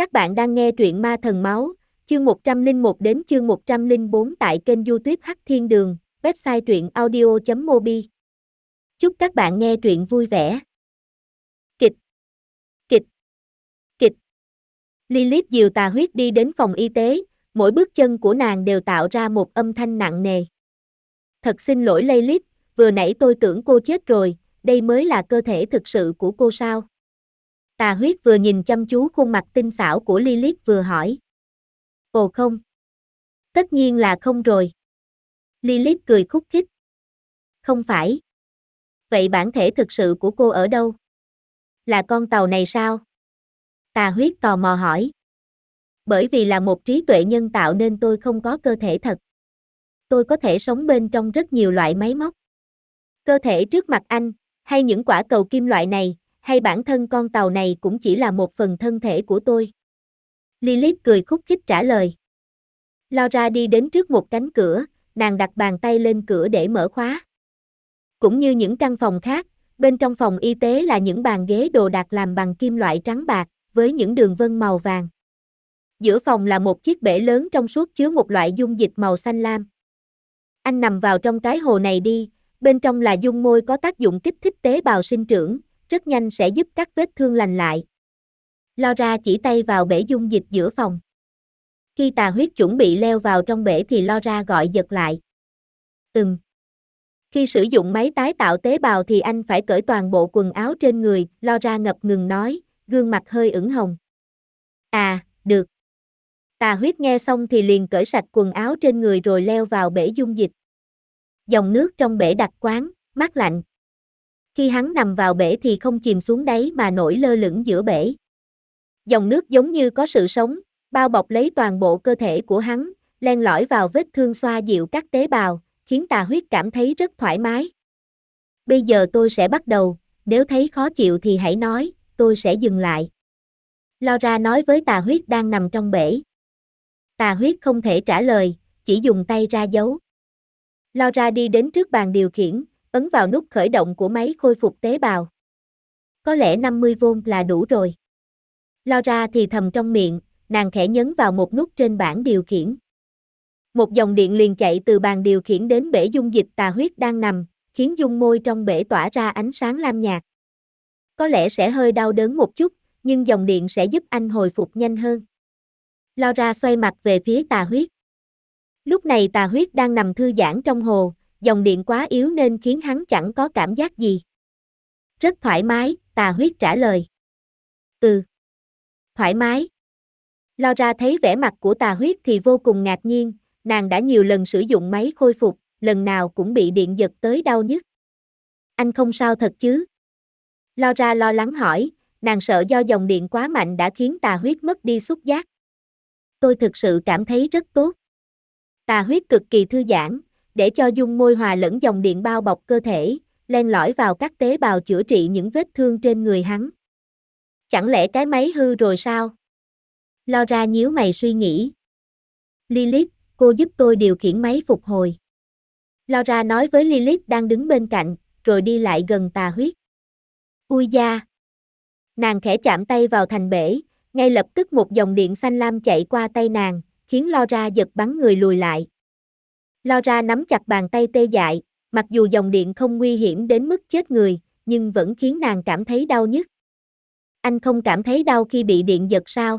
Các bạn đang nghe truyện Ma Thần Máu, chương 101 đến chương 104 tại kênh youtube Hắc Thiên Đường, website truyện audio.mobi. Chúc các bạn nghe truyện vui vẻ. Kịch Kịch Kịch Lilith dìu tà huyết đi đến phòng y tế, mỗi bước chân của nàng đều tạo ra một âm thanh nặng nề. Thật xin lỗi Lilith, vừa nãy tôi tưởng cô chết rồi, đây mới là cơ thể thực sự của cô sao? Tà huyết vừa nhìn chăm chú khuôn mặt tinh xảo của Lilith vừa hỏi. Ồ không. Tất nhiên là không rồi. Lilith cười khúc khích. Không phải. Vậy bản thể thực sự của cô ở đâu? Là con tàu này sao? Tà huyết tò mò hỏi. Bởi vì là một trí tuệ nhân tạo nên tôi không có cơ thể thật. Tôi có thể sống bên trong rất nhiều loại máy móc. Cơ thể trước mặt anh, hay những quả cầu kim loại này, hay bản thân con tàu này cũng chỉ là một phần thân thể của tôi. Lilith cười khúc khích trả lời. Laura đi đến trước một cánh cửa, nàng đặt bàn tay lên cửa để mở khóa. Cũng như những căn phòng khác, bên trong phòng y tế là những bàn ghế đồ đạc làm bằng kim loại trắng bạc, với những đường vân màu vàng. Giữa phòng là một chiếc bể lớn trong suốt chứa một loại dung dịch màu xanh lam. Anh nằm vào trong cái hồ này đi, bên trong là dung môi có tác dụng kích thích tế bào sinh trưởng, rất nhanh sẽ giúp các vết thương lành lại. Laura chỉ tay vào bể dung dịch giữa phòng. Khi tà huyết chuẩn bị leo vào trong bể thì Laura gọi giật lại. Ừm. Khi sử dụng máy tái tạo tế bào thì anh phải cởi toàn bộ quần áo trên người, Laura ngập ngừng nói, gương mặt hơi ửng hồng. À, được. Tà huyết nghe xong thì liền cởi sạch quần áo trên người rồi leo vào bể dung dịch. Dòng nước trong bể đặc quán, mát lạnh. Khi hắn nằm vào bể thì không chìm xuống đáy mà nổi lơ lửng giữa bể. Dòng nước giống như có sự sống, bao bọc lấy toàn bộ cơ thể của hắn, len lỏi vào vết thương xoa dịu các tế bào, khiến tà huyết cảm thấy rất thoải mái. Bây giờ tôi sẽ bắt đầu, nếu thấy khó chịu thì hãy nói, tôi sẽ dừng lại. Laura nói với tà huyết đang nằm trong bể. Tà huyết không thể trả lời, chỉ dùng tay ra dấu. Laura đi đến trước bàn điều khiển, ấn vào nút khởi động của máy khôi phục tế bào. Có lẽ 50V là đủ rồi. Laura thì thầm trong miệng, nàng khẽ nhấn vào một nút trên bảng điều khiển. Một dòng điện liền chạy từ bàn điều khiển đến bể dung dịch tà huyết đang nằm, khiến dung môi trong bể tỏa ra ánh sáng lam nhạt. Có lẽ sẽ hơi đau đớn một chút, nhưng dòng điện sẽ giúp anh hồi phục nhanh hơn. Laura xoay mặt về phía tà huyết. Lúc này tà huyết đang nằm thư giãn trong hồ, dòng điện quá yếu nên khiến hắn chẳng có cảm giác gì. Rất thoải mái, tà huyết trả lời. Ừ. Thoải mái. Laura thấy vẻ mặt của tà huyết thì vô cùng ngạc nhiên, nàng đã nhiều lần sử dụng máy khôi phục, lần nào cũng bị điện giật tới đau nhức. Anh không sao thật chứ? Laura lo lắng hỏi, nàng sợ do dòng điện quá mạnh đã khiến tà huyết mất đi xúc giác. Tôi thực sự cảm thấy rất tốt. Tà huyết cực kỳ thư giãn, để cho dung môi hòa lẫn dòng điện bao bọc cơ thể, len lỏi vào các tế bào chữa trị những vết thương trên người hắn. Chẳng lẽ cái máy hư rồi sao? Laura nhíu mày suy nghĩ. Lilith, cô giúp tôi điều khiển máy phục hồi. Laura nói với Lilith đang đứng bên cạnh, rồi đi lại gần tà huyết. Ui da! Nàng khẽ chạm tay vào thành bể, ngay lập tức một dòng điện xanh lam chạy qua tay nàng, khiến Laura giật bắn người lùi lại. Laura nắm chặt bàn tay tê dại, mặc dù dòng điện không nguy hiểm đến mức chết người, nhưng vẫn khiến nàng cảm thấy đau nhức. Anh không cảm thấy đau khi bị điện giật sao?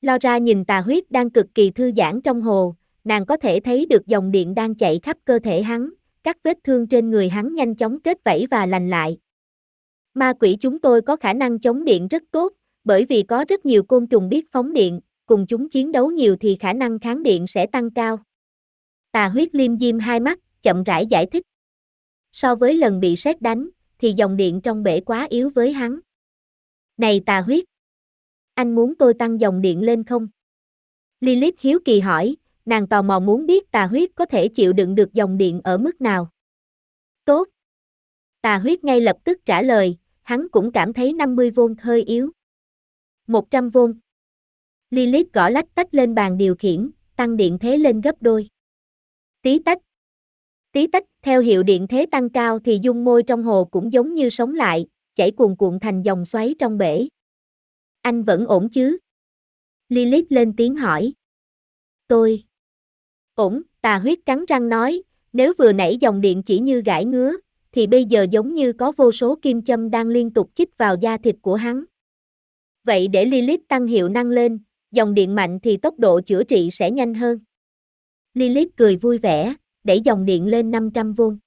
Laura nhìn tà huyết đang cực kỳ thư giãn trong hồ, nàng có thể thấy được dòng điện đang chạy khắp cơ thể hắn, các vết thương trên người hắn nhanh chóng kết vảy và lành lại. Ma quỷ chúng tôi có khả năng chống điện rất tốt, bởi vì có rất nhiều côn trùng biết phóng điện, cùng chúng chiến đấu nhiều thì khả năng kháng điện sẽ tăng cao. Tà huyết liêm diêm hai mắt, chậm rãi giải thích. So với lần bị sét đánh, thì dòng điện trong bể quá yếu với hắn. Này tà huyết! Anh muốn tôi tăng dòng điện lên không? Lilith hiếu kỳ hỏi, nàng tò mò muốn biết tà huyết có thể chịu đựng được dòng điện ở mức nào. Tốt! Tà huyết ngay lập tức trả lời, hắn cũng cảm thấy 50V hơi yếu. 100V. Lilith gõ lách tách lên bàn điều khiển, tăng điện thế lên gấp đôi. Tí tách. Tí tách, theo hiệu điện thế tăng cao thì dung môi trong hồ cũng giống như sống lại, chảy cuồn cuộn thành dòng xoáy trong bể. Anh vẫn ổn chứ? Lilith lên tiếng hỏi. Tôi. Ổn, tà huyết cắn răng nói, nếu vừa nãy dòng điện chỉ như gãi ngứa, thì bây giờ giống như có vô số kim châm đang liên tục chích vào da thịt của hắn. Vậy để Lilith tăng hiệu năng lên, dòng điện mạnh thì tốc độ chữa trị sẽ nhanh hơn. Lilith cười vui vẻ, đẩy dòng điện lên 500V.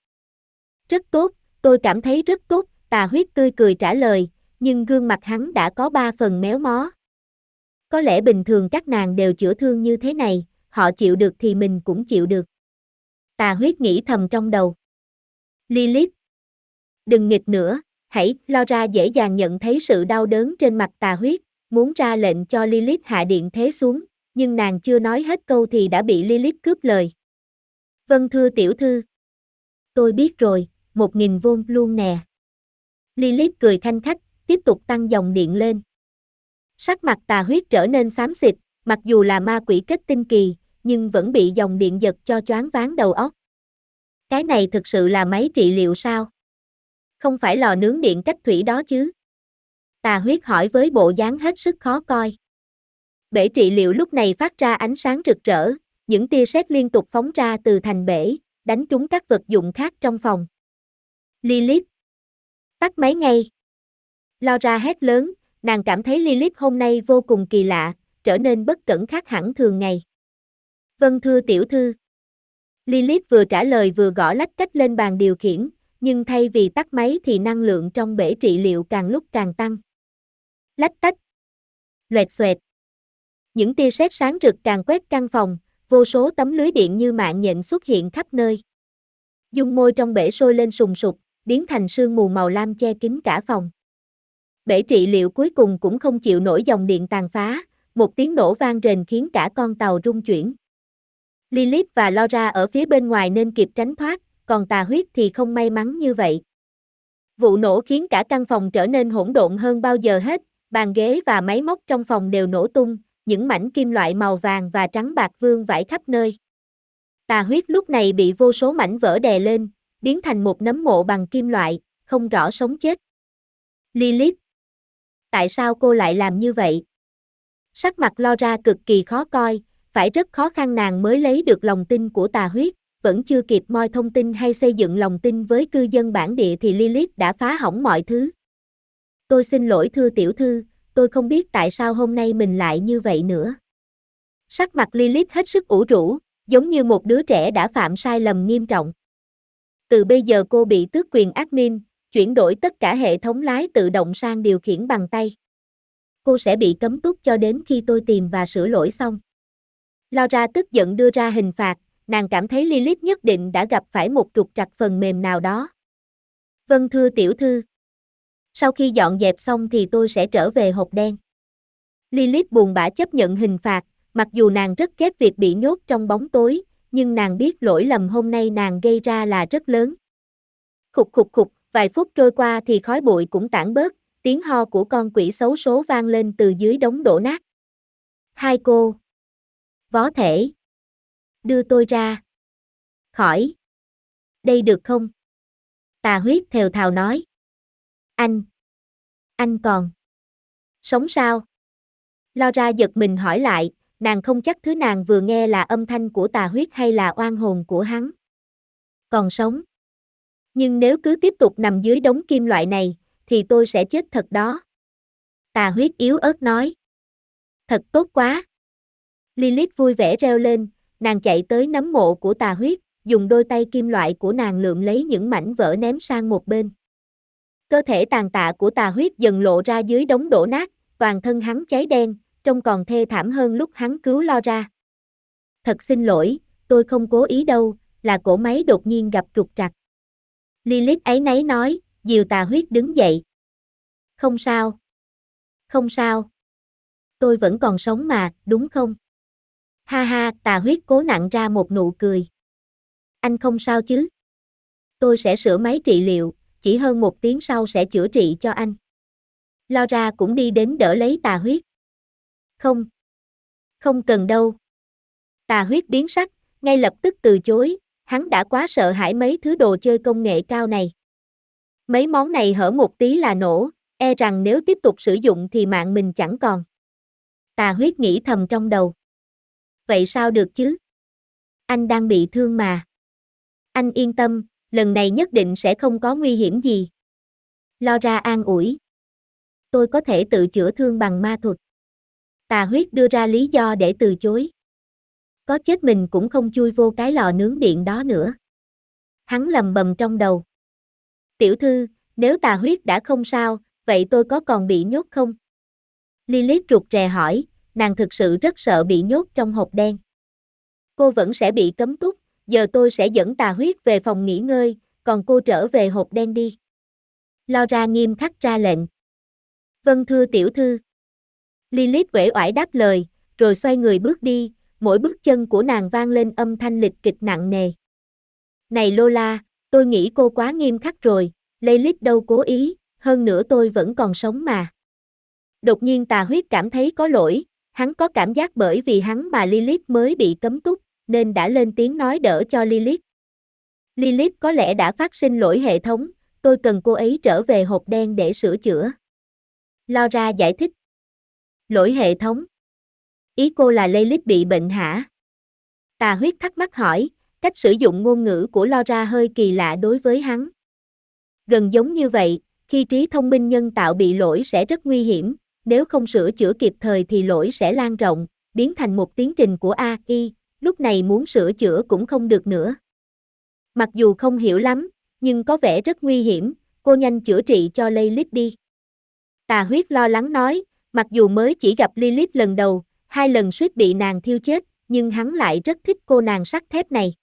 Rất tốt, tôi cảm thấy rất tốt, tà huyết tươi cười trả lời, nhưng gương mặt hắn đã có ba phần méo mó. Có lẽ bình thường các nàng đều chữa thương như thế này, họ chịu được thì mình cũng chịu được. Tà huyết nghĩ thầm trong đầu. Lilith. Đừng nghịch nữa, hãy, lo ra dễ dàng nhận thấy sự đau đớn trên mặt tà huyết, muốn ra lệnh cho Lilith hạ điện thế xuống, nhưng nàng chưa nói hết câu thì đã bị Lilith cướp lời. Vâng thưa tiểu thư. Tôi biết rồi, một nghìn vôn luôn nè. Lilith cười thanh khách, tiếp tục tăng dòng điện lên. Sắc mặt tà huyết trở nên xám xịt, mặc dù là ma quỷ kết tinh kỳ, nhưng vẫn bị dòng điện giật cho choáng váng đầu óc. Cái này thực sự là máy trị liệu sao? Không phải lò nướng điện cách thủy đó chứ? Tà huyết hỏi với bộ dáng hết sức khó coi. Bể trị liệu lúc này phát ra ánh sáng rực rỡ, những tia sét liên tục phóng ra từ thành bể, đánh trúng các vật dụng khác trong phòng. Lilith. Tắt máy ngay. Laura hét lớn, nàng cảm thấy Lilith hôm nay vô cùng kỳ lạ, trở nên bất cẩn khác hẳn thường ngày. Vâng thưa tiểu thư. Lilith vừa trả lời vừa gõ lách cách lên bàn điều khiển, nhưng thay vì tắt máy thì năng lượng trong bể trị liệu càng lúc càng tăng. Lách tách. Loẹt xoẹt. Những tia sét sáng rực càng quét căn phòng, vô số tấm lưới điện như mạng nhện xuất hiện khắp nơi. Dung môi trong bể sôi lên sùng sục, biến thành sương mù màu lam che kín cả phòng. Bể trị liệu cuối cùng cũng không chịu nổi dòng điện tàn phá, một tiếng nổ vang rền khiến cả con tàu rung chuyển. Lilith và Laura ở phía bên ngoài nên kịp tránh thoát, còn tà huyết thì không may mắn như vậy. Vụ nổ khiến cả căn phòng trở nên hỗn độn hơn bao giờ hết, bàn ghế và máy móc trong phòng đều nổ tung, những mảnh kim loại màu vàng và trắng bạc vương vãi khắp nơi. Tà huyết lúc này bị vô số mảnh vỡ đè lên, biến thành một nấm mộ bằng kim loại, không rõ sống chết. Lilith. Tại sao cô lại làm như vậy? Sắc mặt lo ra cực kỳ khó coi, phải rất khó khăn nàng mới lấy được lòng tin của tà huyết, vẫn chưa kịp moi thông tin hay xây dựng lòng tin với cư dân bản địa thì Lilith đã phá hỏng mọi thứ. Tôi xin lỗi thưa tiểu thư, tôi không biết tại sao hôm nay mình lại như vậy nữa. Sắc mặt Lilith hết sức ủ rũ, giống như một đứa trẻ đã phạm sai lầm nghiêm trọng. Từ bây giờ cô bị tước quyền admin, chuyển đổi tất cả hệ thống lái tự động sang điều khiển bằng tay. Cô sẽ bị cấm túc cho đến khi tôi tìm và sửa lỗi xong. Laura tức giận đưa ra hình phạt, nàng cảm thấy Lilith nhất định đã gặp phải một trục trặc phần mềm nào đó. Vâng thưa tiểu thư. Sau khi dọn dẹp xong thì tôi sẽ trở về hộp đen. Lilith buồn bã chấp nhận hình phạt, mặc dù nàng rất ghét việc bị nhốt trong bóng tối, nhưng nàng biết lỗi lầm hôm nay nàng gây ra là rất lớn. Khục khục khục, vài phút trôi qua thì khói bụi cũng tản bớt, tiếng ho của con quỷ xấu số vang lên từ dưới đống đổ nát. Hai cô. Vó thể. Đưa tôi ra. Khỏi. Đây được không? Tà huyết thều thào nói. Anh. Anh còn. Sống sao? Laura giật mình hỏi lại, nàng không chắc thứ nàng vừa nghe là âm thanh của tà huyết hay là oan hồn của hắn. Còn sống. Nhưng nếu cứ tiếp tục nằm dưới đống kim loại này, thì tôi sẽ chết thật đó. Tà huyết yếu ớt nói. Thật tốt quá. Lilith vui vẻ reo lên, nàng chạy tới nắm mộ của tà huyết, dùng đôi tay kim loại của nàng lượm lấy những mảnh vỡ ném sang một bên. Cơ thể tàn tạ của tà huyết dần lộ ra dưới đống đổ nát, toàn thân hắn cháy đen, trông còn thê thảm hơn lúc hắn cứu lo ra. Thật xin lỗi, tôi không cố ý đâu, là cổ máy đột nhiên gặp trục trặc. Lilith ấy nấy nói, diều tà huyết đứng dậy. Không sao. Không sao. Tôi vẫn còn sống mà, đúng không? Ha ha, tà huyết cố nặng ra một nụ cười. Anh không sao chứ? Tôi sẽ sửa máy trị liệu, chỉ hơn một tiếng sau sẽ chữa trị cho anh. Laura cũng đi đến đỡ lấy tà huyết. Không. Không cần đâu. Tà huyết biến sắc, ngay lập tức từ chối, hắn đã quá sợ hãi mấy thứ đồ chơi công nghệ cao này. Mấy món này hở một tí là nổ, e rằng nếu tiếp tục sử dụng thì mạng mình chẳng còn. Tà huyết nghĩ thầm trong đầu. Vậy sao được chứ? Anh đang bị thương mà. Anh yên tâm, lần này nhất định sẽ không có nguy hiểm gì. Lo ra an ủi. Tôi có thể tự chữa thương bằng ma thuật. Tà huyết đưa ra lý do để từ chối. Có chết mình cũng không chui vô cái lò nướng điện đó nữa. Hắn lầm bầm trong đầu. Tiểu thư, nếu tà huyết đã không sao, vậy tôi có còn bị nhốt không? Lilith rụt rè hỏi, nàng thực sự rất sợ bị nhốt trong hộp đen. Cô vẫn sẽ bị cấm túc, giờ tôi sẽ dẫn tà huyết về phòng nghỉ ngơi, còn cô trở về hộp đen đi. Laura nghiêm khắc ra lệnh. Vâng thưa tiểu thư. Lilith uể oải đáp lời, rồi xoay người bước đi, mỗi bước chân của nàng vang lên âm thanh lịch kịch nặng nề. Này Lola, tôi nghĩ cô quá nghiêm khắc rồi, Lilith đâu cố ý, hơn nữa tôi vẫn còn sống mà. Đột nhiên tà huyết cảm thấy có lỗi, hắn có cảm giác bởi vì hắn mà Lilith mới bị cấm túc, nên đã lên tiếng nói đỡ cho Lilith. Lilith có lẽ đã phát sinh lỗi hệ thống, tôi cần cô ấy trở về hộp đen để sửa chữa. Laura giải thích. Lỗi hệ thống. Ý cô là Lilith bị bệnh hả? Tà huyết thắc mắc hỏi, cách sử dụng ngôn ngữ của Laura hơi kỳ lạ đối với hắn. Gần giống như vậy, khi trí thông minh nhân tạo bị lỗi sẽ rất nguy hiểm, nếu không sửa chữa kịp thời thì lỗi sẽ lan rộng, biến thành một tiến trình của AI, lúc này muốn sửa chữa cũng không được nữa. Mặc dù không hiểu lắm, nhưng có vẻ rất nguy hiểm, cô nhanh chữa trị cho Lilith đi. Tà huyết lo lắng nói, mặc dù mới chỉ gặp Lilith lần đầu, hai lần suýt bị nàng thiêu chết, nhưng hắn lại rất thích cô nàng sắt thép này.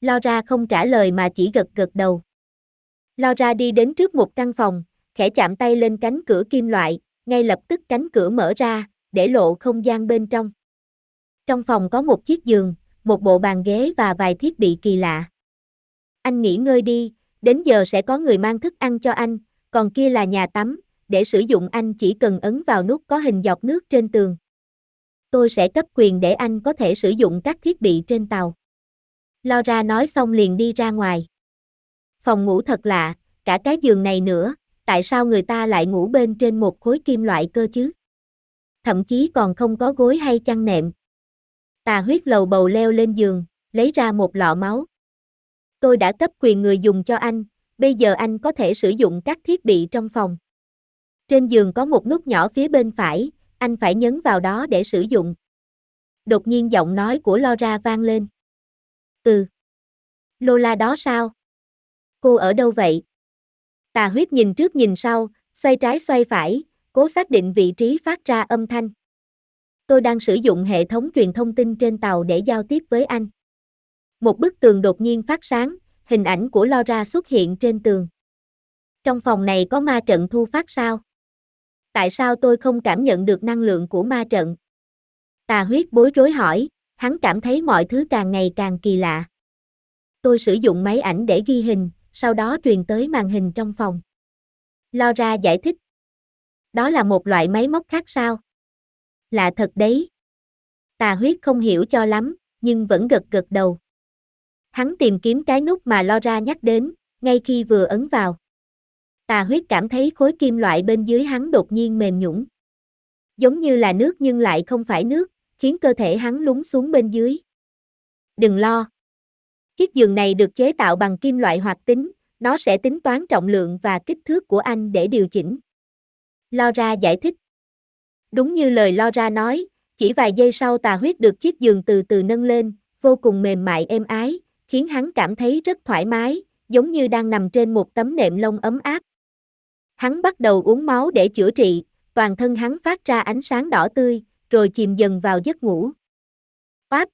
Laura không trả lời mà chỉ gật gật đầu. Laura đi đến trước một căn phòng, khẽ chạm tay lên cánh cửa kim loại, ngay lập tức cánh cửa mở ra, để lộ không gian bên trong. Trong phòng có một chiếc giường, một bộ bàn ghế và vài thiết bị kỳ lạ. Anh nghỉ ngơi đi, đến giờ sẽ có người mang thức ăn cho anh, còn kia là nhà tắm, để sử dụng anh chỉ cần ấn vào nút có hình giọt nước trên tường. Tôi sẽ cấp quyền để anh có thể sử dụng các thiết bị trên tàu. Laura nói xong liền đi ra ngoài. Phòng ngủ thật lạ, cả cái giường này nữa, tại sao người ta lại ngủ bên trên một khối kim loại cơ chứ? Thậm chí còn không có gối hay chăn nệm. Tà huyết lầu bầu leo lên giường, lấy ra một lọ máu. Tôi đã cấp quyền người dùng cho anh, bây giờ anh có thể sử dụng các thiết bị trong phòng. Trên giường có một nút nhỏ phía bên phải, anh phải nhấn vào đó để sử dụng. Đột nhiên giọng nói của Laura vang lên. Ừ. Lola đó sao? Cô ở đâu vậy? Tà huyết nhìn trước nhìn sau, xoay trái xoay phải, cố xác định vị trí phát ra âm thanh. Tôi đang sử dụng hệ thống truyền thông tin trên tàu để giao tiếp với anh. Một bức tường đột nhiên phát sáng, hình ảnh của Laura xuất hiện trên tường. Trong phòng này có ma trận thu phát sao? Tại sao tôi không cảm nhận được năng lượng của ma trận? Tà huyết bối rối hỏi, hắn cảm thấy mọi thứ càng ngày càng kỳ lạ. Tôi sử dụng máy ảnh để ghi hình, sau đó truyền tới màn hình trong phòng. Laura giải thích. Đó là một loại máy móc khác sao? Là thật đấy. Tà huyết không hiểu cho lắm, nhưng vẫn gật gật đầu. Hắn tìm kiếm cái nút mà Laura nhắc đến, ngay khi vừa ấn vào. Tà huyết cảm thấy khối kim loại bên dưới hắn đột nhiên mềm nhũn. Giống như là nước nhưng lại không phải nước, khiến cơ thể hắn lún xuống bên dưới. Đừng lo. Chiếc giường này được chế tạo bằng kim loại hoạt tính, nó sẽ tính toán trọng lượng và kích thước của anh để điều chỉnh. Laura giải thích. Đúng như lời lo ra nói, chỉ vài giây sau tà huyết được chiếc giường từ từ nâng lên, vô cùng mềm mại êm ái, khiến hắn cảm thấy rất thoải mái, giống như đang nằm trên một tấm nệm lông ấm áp. Hắn bắt đầu uống máu để chữa trị, toàn thân hắn phát ra ánh sáng đỏ tươi, rồi chìm dần vào giấc ngủ. Oáp!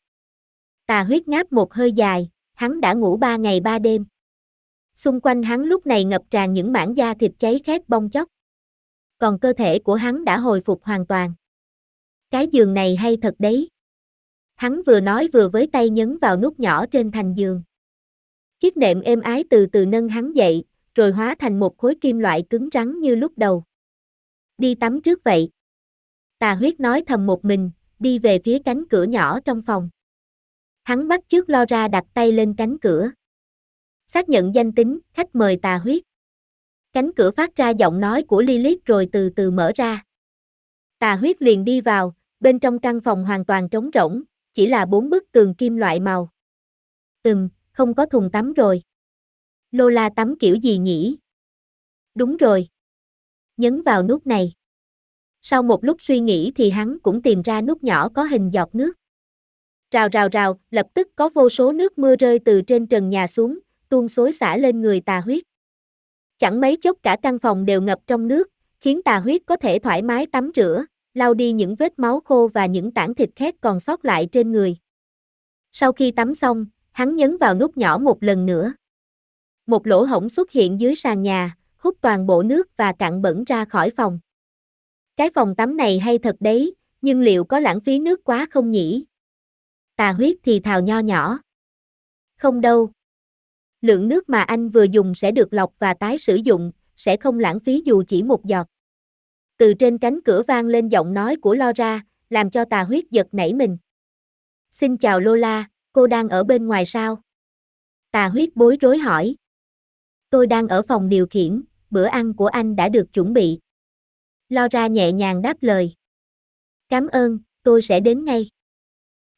Tà huyết ngáp một hơi dài, hắn đã ngủ ba ngày ba đêm. Xung quanh hắn lúc này ngập tràn những mảng da thịt cháy khét bong chóc. Còn cơ thể của hắn đã hồi phục hoàn toàn. Cái giường này hay thật đấy. Hắn vừa nói vừa với tay nhấn vào nút nhỏ trên thành giường. Chiếc nệm êm ái từ từ nâng hắn dậy, rồi hóa thành một khối kim loại cứng rắn như lúc đầu. Đi tắm trước vậy. Tà huyết nói thầm một mình, đi về phía cánh cửa nhỏ trong phòng. Hắn bắt chước lo ra đặt tay lên cánh cửa. Xác nhận danh tính, khách mời tà huyết. Cánh cửa phát ra giọng nói của Lilith rồi từ từ mở ra. Tà huyết liền đi vào, bên trong căn phòng hoàn toàn trống rỗng, chỉ là bốn bức tường kim loại màu. Ừm, không có thùng tắm rồi. Lola tắm kiểu gì nhỉ? Đúng rồi. Nhấn vào nút này. Sau một lúc suy nghĩ thì hắn cũng tìm ra nút nhỏ có hình giọt nước. Rào rào rào, lập tức có vô số nước mưa rơi từ trên trần nhà xuống, tuôn xối xả lên người tà huyết. Chẳng mấy chốc cả căn phòng đều ngập trong nước, khiến tà huyết có thể thoải mái tắm rửa, lau đi những vết máu khô và những tảng thịt khét còn sót lại trên người. Sau khi tắm xong, hắn nhấn vào nút nhỏ một lần nữa. Một lỗ hổng xuất hiện dưới sàn nhà, hút toàn bộ nước và cặn bẩn ra khỏi phòng. Cái phòng tắm này hay thật đấy, nhưng liệu có lãng phí nước quá không nhỉ? Tà huyết thì thào nho nhỏ. Không đâu. Lượng nước mà anh vừa dùng sẽ được lọc và tái sử dụng, sẽ không lãng phí dù chỉ một giọt. Từ trên cánh cửa vang lên giọng nói của Laura, làm cho tà huyết giật nảy mình. Xin chào Lola, cô đang ở bên ngoài sao? Tà huyết bối rối hỏi. Tôi đang ở phòng điều khiển, bữa ăn của anh đã được chuẩn bị. Laura nhẹ nhàng đáp lời. Cảm ơn, tôi sẽ đến ngay.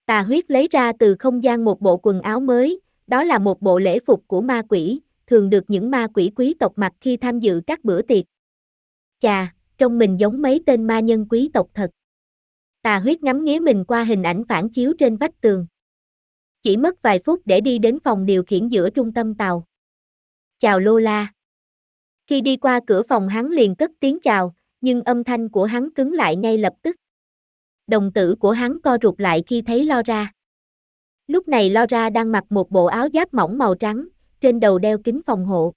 Tà huyết lấy ra từ không gian một bộ quần áo mới, đó là một bộ lễ phục của ma quỷ, thường được những ma quỷ quý tộc mặc khi tham dự các bữa tiệc. Chà, trông mình giống mấy tên ma nhân quý tộc thật. Tà huyết ngắm nghía mình qua hình ảnh phản chiếu trên vách tường. Chỉ mất vài phút để đi đến phòng điều khiển giữa trung tâm tàu. Chào Lola. Khi đi qua cửa phòng hắn liền cất tiếng chào, nhưng âm thanh của hắn cứng lại ngay lập tức. Đồng tử của hắn co rụt lại khi thấy lo ra. Lúc này Laura đang mặc một bộ áo giáp mỏng màu trắng, trên đầu đeo kính phòng hộ.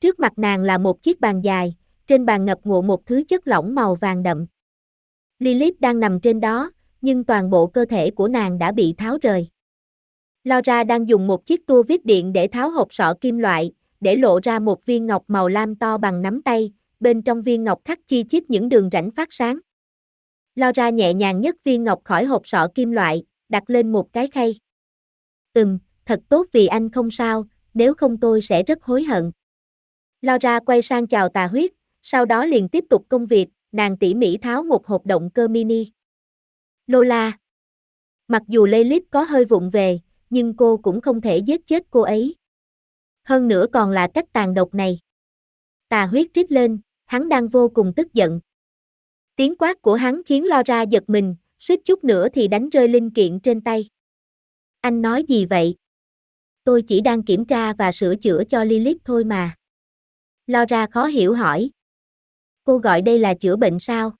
Trước mặt nàng là một chiếc bàn dài, trên bàn ngập ngụa một thứ chất lỏng màu vàng đậm. Lilith đang nằm trên đó, nhưng toàn bộ cơ thể của nàng đã bị tháo rời. Laura đang dùng một chiếc tua vít điện để tháo hộp sọ kim loại, để lộ ra một viên ngọc màu lam to bằng nắm tay, bên trong viên ngọc khắc chi chít những đường rãnh phát sáng. Laura nhẹ nhàng nhấc viên ngọc khỏi hộp sọ kim loại, đặt lên một cái khay. Ừm, thật tốt vì anh không sao, nếu không tôi sẽ rất hối hận. Laura quay sang chào tà huyết, sau đó liền tiếp tục công việc, nàng tỉ mỉ tháo một hộp động cơ mini. Lola. Mặc dù Lilith có hơi vụng về, nhưng cô cũng không thể giết chết cô ấy. Hơn nữa còn là cách tàn độc này. Tà huyết rít lên, hắn đang vô cùng tức giận. Tiếng quát của hắn khiến Laura giật mình, suýt chút nữa thì đánh rơi linh kiện trên tay. Anh nói gì vậy? Tôi chỉ đang kiểm tra và sửa chữa cho Lilith thôi mà. Laura khó hiểu hỏi. Cô gọi đây là chữa bệnh sao?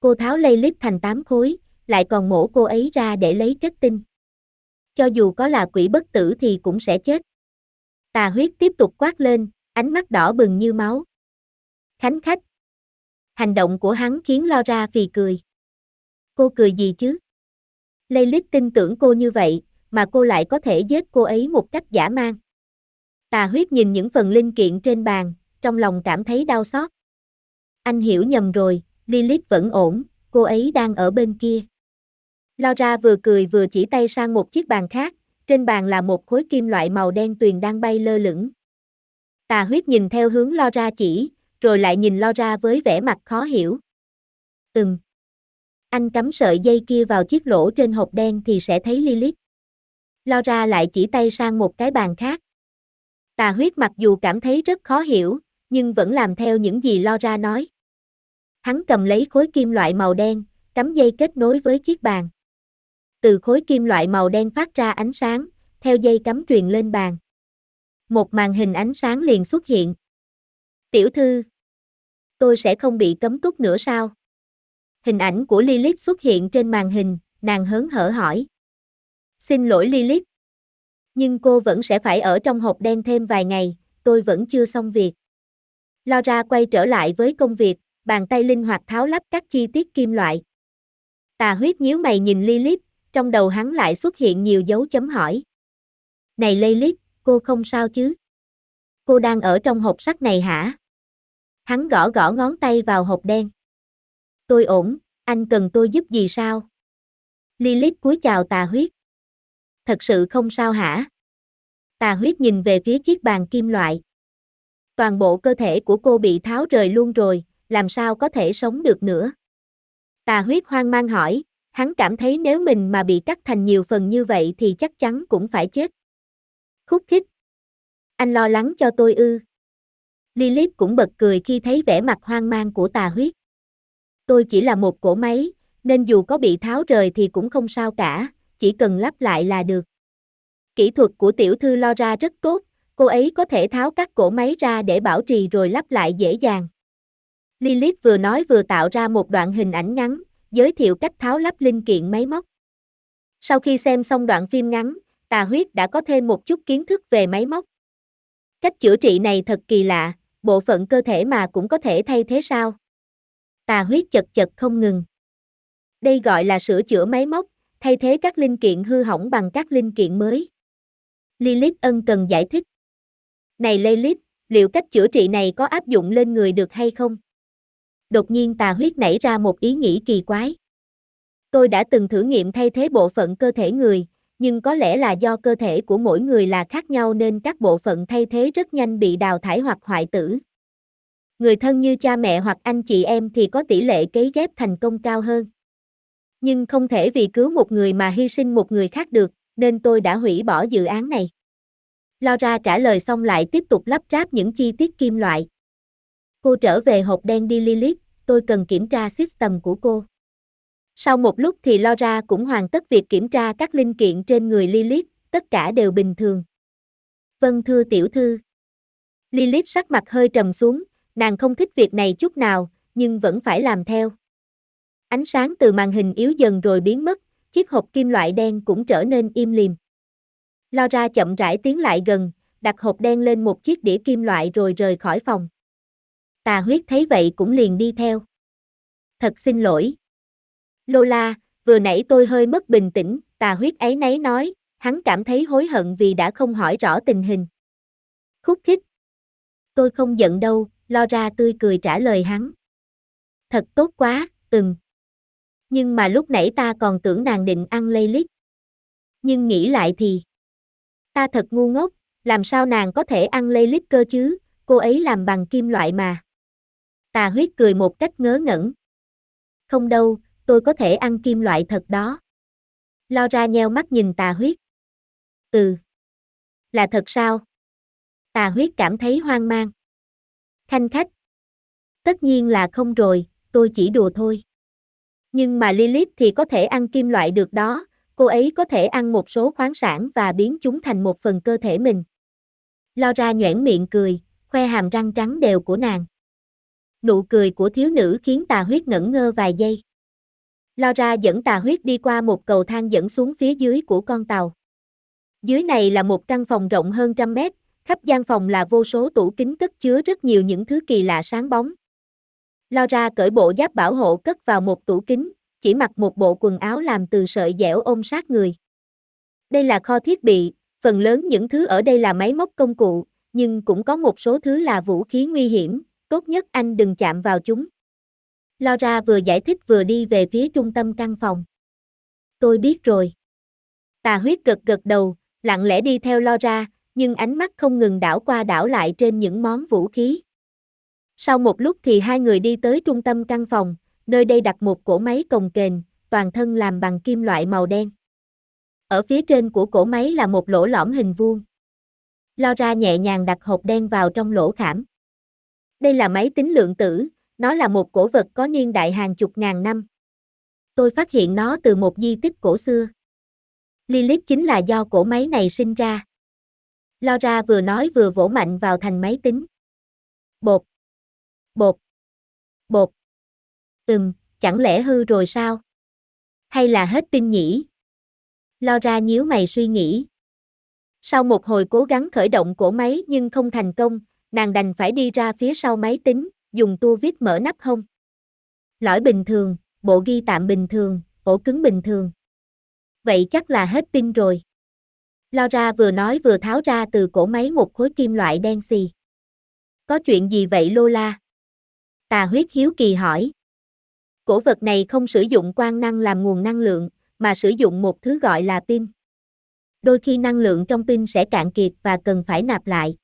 Cô tháo Lilith thành tám khối, lại còn mổ cô ấy ra để lấy kết tinh. Cho dù có là quỷ bất tử thì cũng sẽ chết. Tà huyết tiếp tục quát lên, ánh mắt đỏ bừng như máu. Khánh khách. Hành động của hắn khiến Laura phì cười. Cô cười gì chứ? Lilith tin tưởng cô như vậy, mà cô lại có thể giết cô ấy một cách giả man. Tà huyết nhìn những phần linh kiện trên bàn, trong lòng cảm thấy đau xót. Anh hiểu nhầm rồi, Lilith vẫn ổn, cô ấy đang ở bên kia. Laura vừa cười vừa chỉ tay sang một chiếc bàn khác, trên bàn là một khối kim loại màu đen tuyền đang bay lơ lửng. Tà huyết nhìn theo hướng Laura chỉ, rồi lại nhìn Laura với vẻ mặt khó hiểu. Ừm. Anh cắm sợi dây kia vào chiếc lỗ trên hộp đen thì sẽ thấy Lilith. Laura lại chỉ tay sang một cái bàn khác. Tà huyết mặc dù cảm thấy rất khó hiểu, nhưng vẫn làm theo những gì Laura nói. Hắn cầm lấy khối kim loại màu đen, cắm dây kết nối với chiếc bàn. Từ khối kim loại màu đen phát ra ánh sáng, theo dây cắm truyền lên bàn. Một màn hình ánh sáng liền xuất hiện. Tiểu thư, tôi sẽ không bị cấm túc nữa sao? Hình ảnh của Lilith xuất hiện trên màn hình, nàng hớn hở hỏi. Xin lỗi Lilith. Nhưng cô vẫn sẽ phải ở trong hộp đen thêm vài ngày, tôi vẫn chưa xong việc. Laura quay trở lại với công việc, bàn tay linh hoạt tháo lắp các chi tiết kim loại. Tà huyết nhíu mày nhìn Lilith, trong đầu hắn lại xuất hiện nhiều dấu chấm hỏi. Này Lilith, cô không sao chứ? Cô đang ở trong hộp sắt này hả? Hắn gõ gõ ngón tay vào hộp đen. Tôi ổn, anh cần tôi giúp gì sao? Lilith cúi chào tà huyết. Thật sự không sao hả? Tà huyết nhìn về phía chiếc bàn kim loại. Toàn bộ cơ thể của cô bị tháo rời luôn rồi, làm sao có thể sống được nữa? Tà huyết hoang mang hỏi, hắn cảm thấy nếu mình mà bị cắt thành nhiều phần như vậy thì chắc chắn cũng phải chết. Khúc khích. Anh lo lắng cho tôi ư. Lilith cũng bật cười khi thấy vẻ mặt hoang mang của tà huyết. Tôi chỉ là một cỗ máy, nên dù có bị tháo rời thì cũng không sao cả, chỉ cần lắp lại là được. Kỹ thuật của tiểu thư lo ra rất tốt, cô ấy có thể tháo các cỗ máy ra để bảo trì rồi lắp lại dễ dàng. Lilith vừa nói vừa tạo ra một đoạn hình ảnh ngắn, giới thiệu cách tháo lắp linh kiện máy móc. Sau khi xem xong đoạn phim ngắn, Tà Huyết đã có thêm một chút kiến thức về máy móc. Cách chữa trị này thật kỳ lạ, bộ phận cơ thể mà cũng có thể thay thế sao? Tà Huyết chật chật không ngừng. Đây gọi là sửa chữa máy móc, thay thế các linh kiện hư hỏng bằng các linh kiện mới. Lilith ân cần giải thích. Này Lilith, liệu cách chữa trị này có áp dụng lên người được hay không? Đột nhiên tà huyết nảy ra một ý nghĩ kỳ quái. Tôi đã từng thử nghiệm thay thế bộ phận cơ thể người, nhưng có lẽ là do cơ thể của mỗi người là khác nhau nên các bộ phận thay thế rất nhanh bị đào thải hoặc hoại tử. Người thân như cha mẹ hoặc anh chị em thì có tỷ lệ cấy ghép thành công cao hơn. Nhưng không thể vì cứu một người mà hy sinh một người khác được, nên tôi đã hủy bỏ dự án này. Laura trả lời xong lại tiếp tục lắp ráp những chi tiết kim loại. Cô trở về hộp đen đi Lilith, tôi cần kiểm tra system của cô. Sau một lúc thì Laura cũng hoàn tất việc kiểm tra các linh kiện trên người Lilith, tất cả đều bình thường. Vâng thưa tiểu thư. Lilith sắc mặt hơi trầm xuống, nàng không thích việc này chút nào, nhưng vẫn phải làm theo. Ánh sáng từ màn hình yếu dần rồi biến mất, chiếc hộp kim loại đen cũng trở nên im lìm. Laura chậm rãi tiến lại gần, đặt hộp đen lên một chiếc đĩa kim loại rồi rời khỏi phòng. Tà huyết thấy vậy cũng liền đi theo. Thật xin lỗi. Lola, vừa nãy tôi hơi mất bình tĩnh, tà huyết ấy nấy nói, hắn cảm thấy hối hận vì đã không hỏi rõ tình hình. Khúc khích. Tôi không giận đâu, lo ra tươi cười trả lời hắn. Thật tốt quá, ừm. Nhưng mà lúc nãy ta còn tưởng nàng định ăn lây lít. Nhưng nghĩ lại thì. Ta thật ngu ngốc, làm sao nàng có thể ăn lây lít cơ chứ, cô ấy làm bằng kim loại mà. Tà huyết cười một cách ngớ ngẩn. Không đâu, tôi có thể ăn kim loại thật đó. Lo ra nheo mắt nhìn tà huyết. Ừ. Là thật sao? Tà huyết cảm thấy hoang mang. Khanh khách. Tất nhiên là không rồi, tôi chỉ đùa thôi. Nhưng mà Lilith thì có thể ăn kim loại được đó, cô ấy có thể ăn một số khoáng sản và biến chúng thành một phần cơ thể mình. Lo ra nhoẻn miệng cười, khoe hàm răng trắng đều của nàng. Nụ cười của thiếu nữ khiến tà huyết ngẩn ngơ vài giây. Laura dẫn tà huyết đi qua một cầu thang dẫn xuống phía dưới của con tàu. Dưới này là một căn phòng rộng hơn trăm mét, khắp gian phòng là vô số tủ kính cất chứa rất nhiều những thứ kỳ lạ sáng bóng. Laura cởi bộ giáp bảo hộ cất vào một tủ kính, chỉ mặc một bộ quần áo làm từ sợi dẻo ôm sát người. Đây là kho thiết bị, phần lớn những thứ ở đây là máy móc công cụ, nhưng cũng có một số thứ là vũ khí nguy hiểm, tốt nhất anh đừng chạm vào chúng. Laura vừa giải thích vừa đi về phía trung tâm căn phòng. Tôi biết rồi. Tà huyết gật gật đầu, lặng lẽ đi theo Laura, nhưng ánh mắt không ngừng đảo qua đảo lại trên những món vũ khí. Sau một lúc thì hai người đi tới trung tâm căn phòng, nơi đây đặt một cổ máy cồng kềnh, toàn thân làm bằng kim loại màu đen. Ở phía trên của cổ máy là một lỗ lõm hình vuông. Laura nhẹ nhàng đặt hộp đen vào trong lỗ khảm. Đây là máy tính lượng tử, nó là một cổ vật có niên đại hàng chục ngàn năm. Tôi phát hiện nó từ một di tích cổ xưa. Lilith chính là do cổ máy này sinh ra. Laura vừa nói vừa vỗ mạnh vào thành máy tính. Bột. Bột. Bột. Ừm, chẳng lẽ hư rồi sao? Hay là hết pin nhỉ? Laura nhíu mày suy nghĩ. Sau một hồi cố gắng khởi động cổ máy nhưng không thành công, nàng đành phải đi ra phía sau máy tính, dùng tua viết mở nắp hông. Lõi bình thường, bộ ghi tạm bình thường, ổ cứng bình thường. Vậy chắc là hết pin rồi. Laura vừa nói vừa tháo ra từ cổ máy một khối kim loại đen xì. Có chuyện gì vậy Lola? Tà huyết hiếu kỳ hỏi. Cổ vật này không sử dụng quang năng làm nguồn năng lượng, mà sử dụng một thứ gọi là pin. Đôi khi năng lượng trong pin sẽ cạn kiệt và cần phải nạp lại.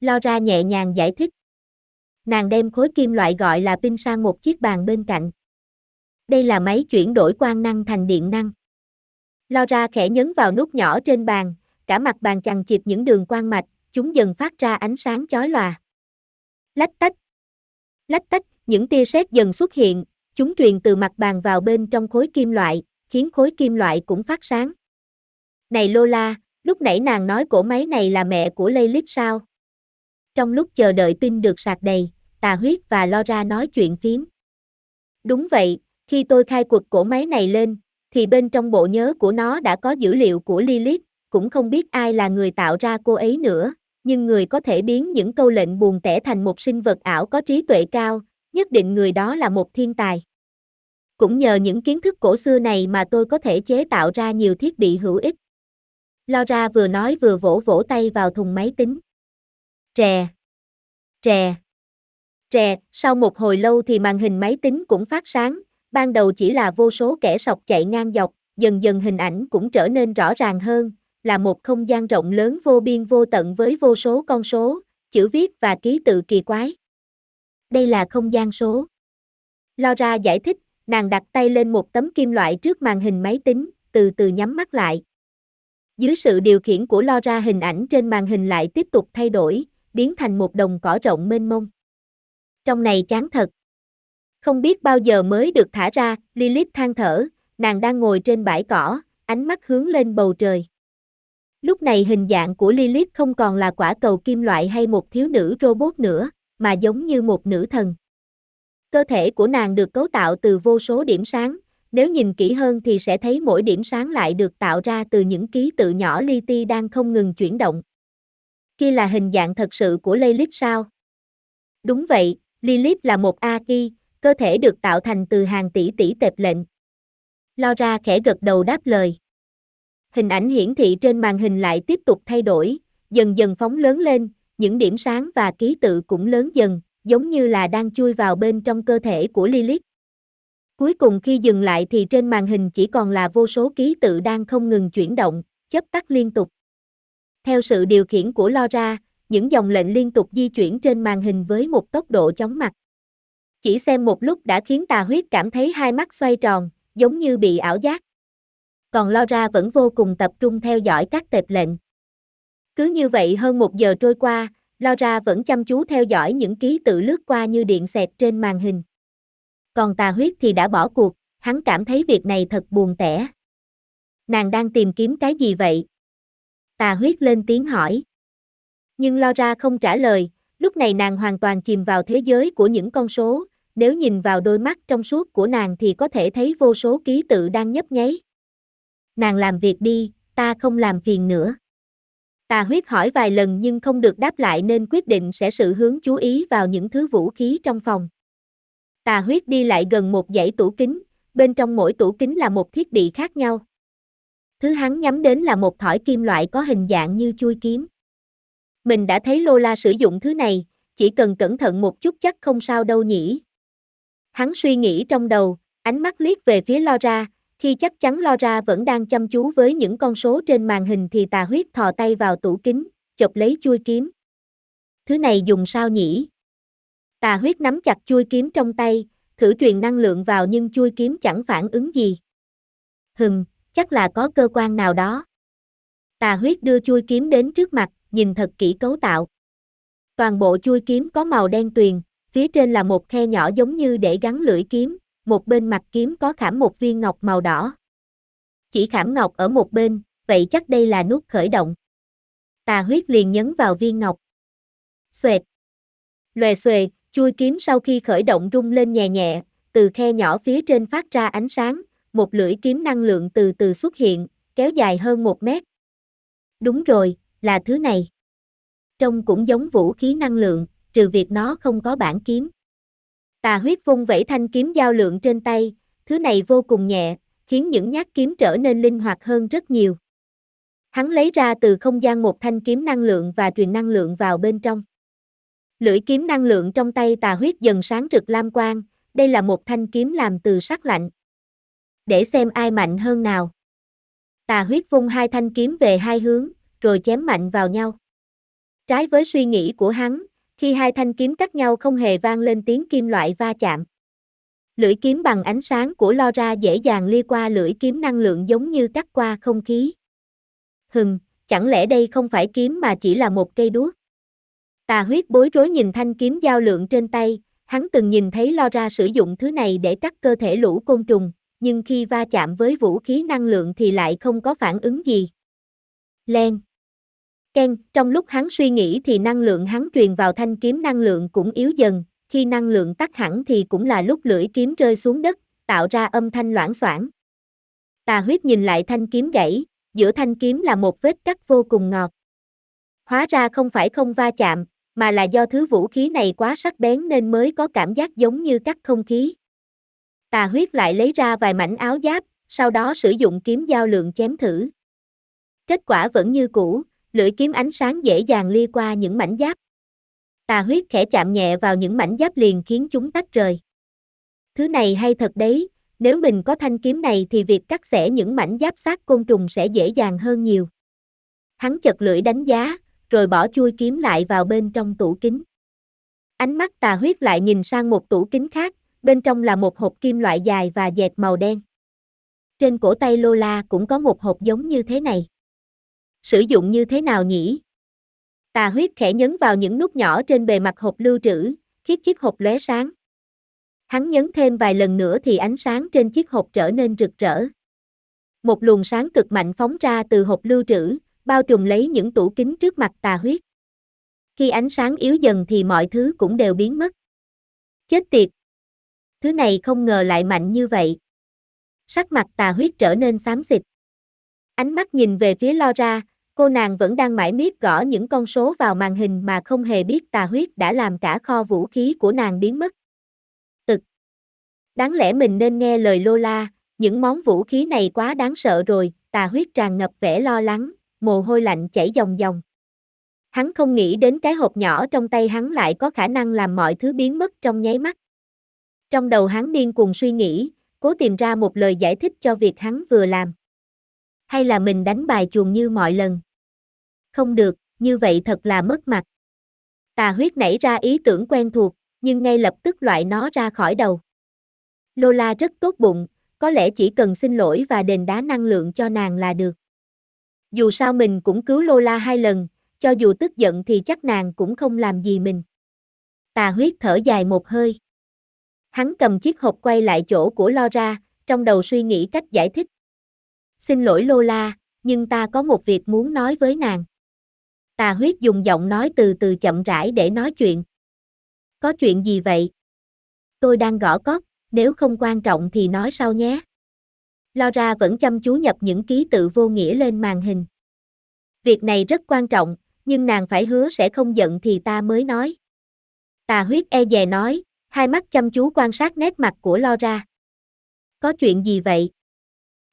Laura nhẹ nhàng giải thích. Nàng đem khối kim loại gọi là pin sang một chiếc bàn bên cạnh. Đây là máy chuyển đổi quang năng thành điện năng. Laura khẽ nhấn vào nút nhỏ trên bàn, cả mặt bàn chằng chịt những đường quang mạch, chúng dần phát ra ánh sáng chói lòa. Lách tách. Lách tách, những tia sét dần xuất hiện, chúng truyền từ mặt bàn vào bên trong khối kim loại, khiến khối kim loại cũng phát sáng. Này Lola, lúc nãy nàng nói cổ máy này là mẹ của Lilith sao? Trong lúc chờ đợi pin được sạc đầy, Tà Huyết và Laura nói chuyện phím. Đúng vậy, khi tôi khai quật cổ máy này lên, thì bên trong bộ nhớ của nó đã có dữ liệu của Lilith, cũng không biết ai là người tạo ra cô ấy nữa, nhưng người có thể biến những câu lệnh buồn tẻ thành một sinh vật ảo có trí tuệ cao, nhất định người đó là một thiên tài. Cũng nhờ những kiến thức cổ xưa này mà tôi có thể chế tạo ra nhiều thiết bị hữu ích. Laura vừa nói vừa vỗ vỗ tay vào thùng máy tính. Rè. Rè. Rè, sau một hồi lâu thì màn hình máy tính cũng phát sáng, ban đầu chỉ là vô số kẻ sọc chạy ngang dọc, dần dần hình ảnh cũng trở nên rõ ràng hơn, là một không gian rộng lớn vô biên vô tận với vô số con số, chữ viết và ký tự kỳ quái. Đây là không gian số. Laura giải thích, nàng đặt tay lên một tấm kim loại trước màn hình máy tính, từ từ nhắm mắt lại. Dưới sự điều khiển của Laura hình ảnh trên màn hình lại tiếp tục thay đổi, biến thành một đồng cỏ rộng mênh mông. Trong này chán thật. Không biết bao giờ mới được thả ra, Lilith than thở, nàng đang ngồi trên bãi cỏ, ánh mắt hướng lên bầu trời. Lúc này hình dạng của Lilith không còn là quả cầu kim loại hay một thiếu nữ robot nữa, mà giống như một nữ thần. Cơ thể của nàng được cấu tạo từ vô số điểm sáng, nếu nhìn kỹ hơn thì sẽ thấy mỗi điểm sáng lại được tạo ra từ những ký tự nhỏ li ti đang không ngừng chuyển động. Kia là hình dạng thật sự của Lilith sao? Đúng vậy, Lilith là một Aki, cơ thể được tạo thành từ hàng tỷ tỷ tệp lệnh. Laura khẽ gật đầu đáp lời. Hình ảnh hiển thị trên màn hình lại tiếp tục thay đổi, dần dần phóng lớn lên, những điểm sáng và ký tự cũng lớn dần, giống như là đang chui vào bên trong cơ thể của Lilith. Cuối cùng khi dừng lại thì trên màn hình chỉ còn là vô số ký tự đang không ngừng chuyển động, chấp tắt liên tục. Theo sự điều khiển của Laura, những dòng lệnh liên tục di chuyển trên màn hình với một tốc độ chóng mặt. Chỉ xem một lúc đã khiến tà huyết cảm thấy hai mắt xoay tròn, giống như bị ảo giác. Còn Laura vẫn vô cùng tập trung theo dõi các tệp lệnh. Cứ như vậy hơn một giờ trôi qua, Laura vẫn chăm chú theo dõi những ký tự lướt qua như điện xẹt trên màn hình. Còn tà huyết thì đã bỏ cuộc, hắn cảm thấy việc này thật buồn tẻ. Nàng đang tìm kiếm cái gì vậy? Tà huyết lên tiếng hỏi. Nhưng Laura không trả lời, lúc này nàng hoàn toàn chìm vào thế giới của những con số, nếu nhìn vào đôi mắt trong suốt của nàng thì có thể thấy vô số ký tự đang nhấp nháy. Nàng làm việc đi, ta không làm phiền nữa. Tà huyết hỏi vài lần nhưng không được đáp lại nên quyết định sẽ sự hướng chú ý vào những thứ vũ khí trong phòng. Tà huyết đi lại gần một dãy tủ kính, bên trong mỗi tủ kính là một thiết bị khác nhau. Thứ hắn nhắm đến là một thỏi kim loại có hình dạng như chui kiếm. Mình đã thấy Lola sử dụng thứ này, chỉ cần cẩn thận một chút chắc không sao đâu nhỉ. Hắn suy nghĩ trong đầu, ánh mắt liếc về phía Laura, khi chắc chắn Laura vẫn đang chăm chú với những con số trên màn hình thì tà huyết thò tay vào tủ kính, chộp lấy chui kiếm. Thứ này dùng sao nhỉ? Tà huyết nắm chặt chui kiếm trong tay, thử truyền năng lượng vào nhưng chui kiếm chẳng phản ứng gì. Hừm, chắc là có cơ quan nào đó. Tà huyết đưa chui kiếm đến trước mặt, nhìn thật kỹ cấu tạo. Toàn bộ chui kiếm có màu đen tuyền, phía trên là một khe nhỏ giống như để gắn lưỡi kiếm, một bên mặt kiếm có khảm một viên ngọc màu đỏ. Chỉ khảm ngọc ở một bên, vậy chắc đây là nút khởi động. Tà huyết liền nhấn vào viên ngọc. Xoẹt. Lòe xuề, chui kiếm sau khi khởi động rung lên nhẹ nhẹ, từ khe nhỏ phía trên phát ra ánh sáng, một lưỡi kiếm năng lượng từ từ xuất hiện, kéo dài hơn một mét. Đúng rồi, là thứ này. Trông cũng giống vũ khí năng lượng, trừ việc nó không có bản kiếm. Tà huyết vung vẩy thanh kiếm giao lượng trên tay, thứ này vô cùng nhẹ, khiến những nhát kiếm trở nên linh hoạt hơn rất nhiều. Hắn lấy ra từ không gian một thanh kiếm năng lượng và truyền năng lượng vào bên trong. Lưỡi kiếm năng lượng trong tay tà huyết dần sáng rực lam quang, đây là một thanh kiếm làm từ sắt lạnh. Để xem ai mạnh hơn nào. Tà huyết vung hai thanh kiếm về hai hướng, rồi chém mạnh vào nhau. Trái với suy nghĩ của hắn, khi hai thanh kiếm cắt nhau không hề vang lên tiếng kim loại va chạm. Lưỡi kiếm bằng ánh sáng của Lo Ra dễ dàng lia qua lưỡi kiếm năng lượng giống như cắt qua không khí. Hừm, chẳng lẽ đây không phải kiếm mà chỉ là một cây đuốc? Tà huyết bối rối nhìn thanh kiếm giao lượng trên tay, hắn từng nhìn thấy Lo Ra sử dụng thứ này để cắt cơ thể lũ côn trùng, nhưng khi va chạm với vũ khí năng lượng thì lại không có phản ứng gì. Len. Ken, trong lúc hắn suy nghĩ thì năng lượng hắn truyền vào thanh kiếm năng lượng cũng yếu dần, khi năng lượng tắt hẳn thì cũng là lúc lưỡi kiếm rơi xuống đất, tạo ra âm thanh loãng xoảng. Tà huyết nhìn lại thanh kiếm gãy, giữa thanh kiếm là một vết cắt vô cùng ngọt. Hóa ra không phải không va chạm, mà là do thứ vũ khí này quá sắc bén nên mới có cảm giác giống như cắt không khí. Tà huyết lại lấy ra vài mảnh áo giáp, sau đó sử dụng kiếm dao lượng chém thử. Kết quả vẫn như cũ, lưỡi kiếm ánh sáng dễ dàng lia qua những mảnh giáp. Tà huyết khẽ chạm nhẹ vào những mảnh giáp liền khiến chúng tách rời. Thứ này hay thật đấy, nếu mình có thanh kiếm này thì việc cắt xẻ những mảnh giáp xác côn trùng sẽ dễ dàng hơn nhiều. Hắn chật lưỡi đánh giá, rồi bỏ chui kiếm lại vào bên trong tủ kính. Ánh mắt tà huyết lại nhìn sang một tủ kính khác, bên trong là một hộp kim loại dài và dẹt màu đen. Trên cổ tay Lola cũng có một hộp giống như thế này. Sử dụng như thế nào nhỉ? Tà huyết khẽ nhấn vào những nút nhỏ trên bề mặt hộp lưu trữ, khiến chiếc hộp lóe sáng. Hắn nhấn thêm vài lần nữa thì ánh sáng trên chiếc hộp trở nên rực rỡ. Một luồng sáng cực mạnh phóng ra từ hộp lưu trữ, bao trùm lấy những tủ kính trước mặt tà huyết. Khi ánh sáng yếu dần thì mọi thứ cũng đều biến mất. Chết tiệt! Thứ này không ngờ lại mạnh như vậy. Sắc mặt tà huyết trở nên xám xịt. Ánh mắt nhìn về phía Laura, cô nàng vẫn đang mãi miết gõ những con số vào màn hình mà không hề biết tà huyết đã làm cả kho vũ khí của nàng biến mất. Ực. Đáng lẽ mình nên nghe lời Lola, những món vũ khí này quá đáng sợ rồi, tà huyết tràn ngập vẻ lo lắng, mồ hôi lạnh chảy dòng dòng. Hắn không nghĩ đến cái hộp nhỏ trong tay hắn lại có khả năng làm mọi thứ biến mất trong nháy mắt. Trong đầu hắn điên cuồng suy nghĩ, cố tìm ra một lời giải thích cho việc hắn vừa làm. Hay là mình đánh bài chuồng như mọi lần? Không được, như vậy thật là mất mặt. Tà huyết nảy ra ý tưởng quen thuộc, nhưng ngay lập tức loại nó ra khỏi đầu. Lola rất tốt bụng, có lẽ chỉ cần xin lỗi và đền đá năng lượng cho nàng là được. Dù sao mình cũng cứu Lola hai lần, cho dù tức giận thì chắc nàng cũng không làm gì mình. Tà huyết thở dài một hơi. Hắn cầm chiếc hộp quay lại chỗ của Lora, trong đầu suy nghĩ cách giải thích. Xin lỗi Lola, nhưng ta có một việc muốn nói với nàng. Tà huyết dùng giọng nói từ từ chậm rãi để nói chuyện. Có chuyện gì vậy? Tôi đang gõ cót, nếu không quan trọng thì nói sau nhé. Laura vẫn chăm chú nhập những ký tự vô nghĩa lên màn hình. Việc này rất quan trọng, nhưng nàng phải hứa sẽ không giận thì ta mới nói. Tà huyết e dè nói, hai mắt chăm chú quan sát nét mặt của Laura. Có chuyện gì vậy?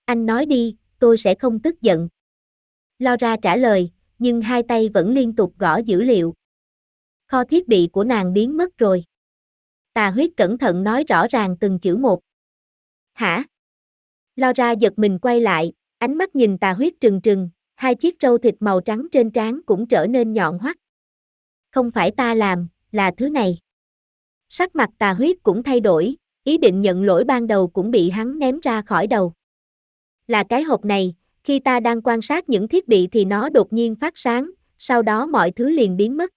Anh nói đi, tôi sẽ không tức giận. Laura trả lời, nhưng hai tay vẫn liên tục gõ dữ liệu. Kho thiết bị của nàng biến mất rồi. Tà huyết cẩn thận nói rõ ràng từng chữ một. Hả? Laura giật mình quay lại, ánh mắt nhìn tà huyết trừng trừng, hai chiếc râu thịt màu trắng trên trán cũng trở nên nhọn hoắt. Không phải ta làm, là thứ này. Sắc mặt tà huyết cũng thay đổi, ý định nhận lỗi ban đầu cũng bị hắn ném ra khỏi đầu. Là cái hộp này, khi ta đang quan sát những thiết bị thì nó đột nhiên phát sáng, sau đó mọi thứ liền biến mất.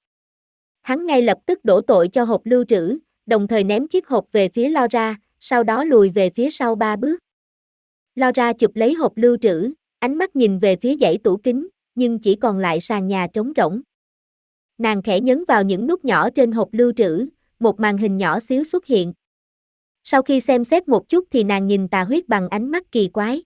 Hắn ngay lập tức đổ tội cho hộp lưu trữ, đồng thời ném chiếc hộp về phía Laura, sau đó lùi về phía sau ba bước. Laura chụp lấy hộp lưu trữ, ánh mắt nhìn về phía dãy tủ kính, nhưng chỉ còn lại sàn nhà trống rỗng. Nàng khẽ nhấn vào những nút nhỏ trên hộp lưu trữ, một màn hình nhỏ xíu xuất hiện. Sau khi xem xét một chút thì nàng nhìn tà huyết bằng ánh mắt kỳ quái.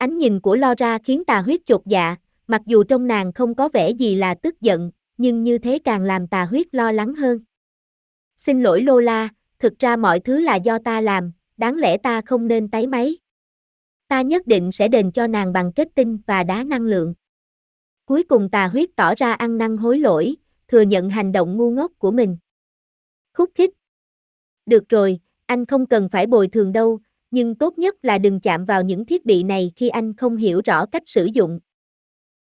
Ánh nhìn của Laura khiến tà huyết chột dạ, mặc dù trong nàng không có vẻ gì là tức giận, nhưng như thế càng làm tà huyết lo lắng hơn. Xin lỗi Lola, thực ra mọi thứ là do ta làm, đáng lẽ ta không nên tái máy. Ta nhất định sẽ đền cho nàng bằng kết tinh và đá năng lượng. Cuối cùng tà huyết tỏ ra ăn năn hối lỗi, thừa nhận hành động ngu ngốc của mình. Khúc khích. Được rồi, anh không cần phải bồi thường đâu, nhưng tốt nhất là đừng chạm vào những thiết bị này khi anh không hiểu rõ cách sử dụng.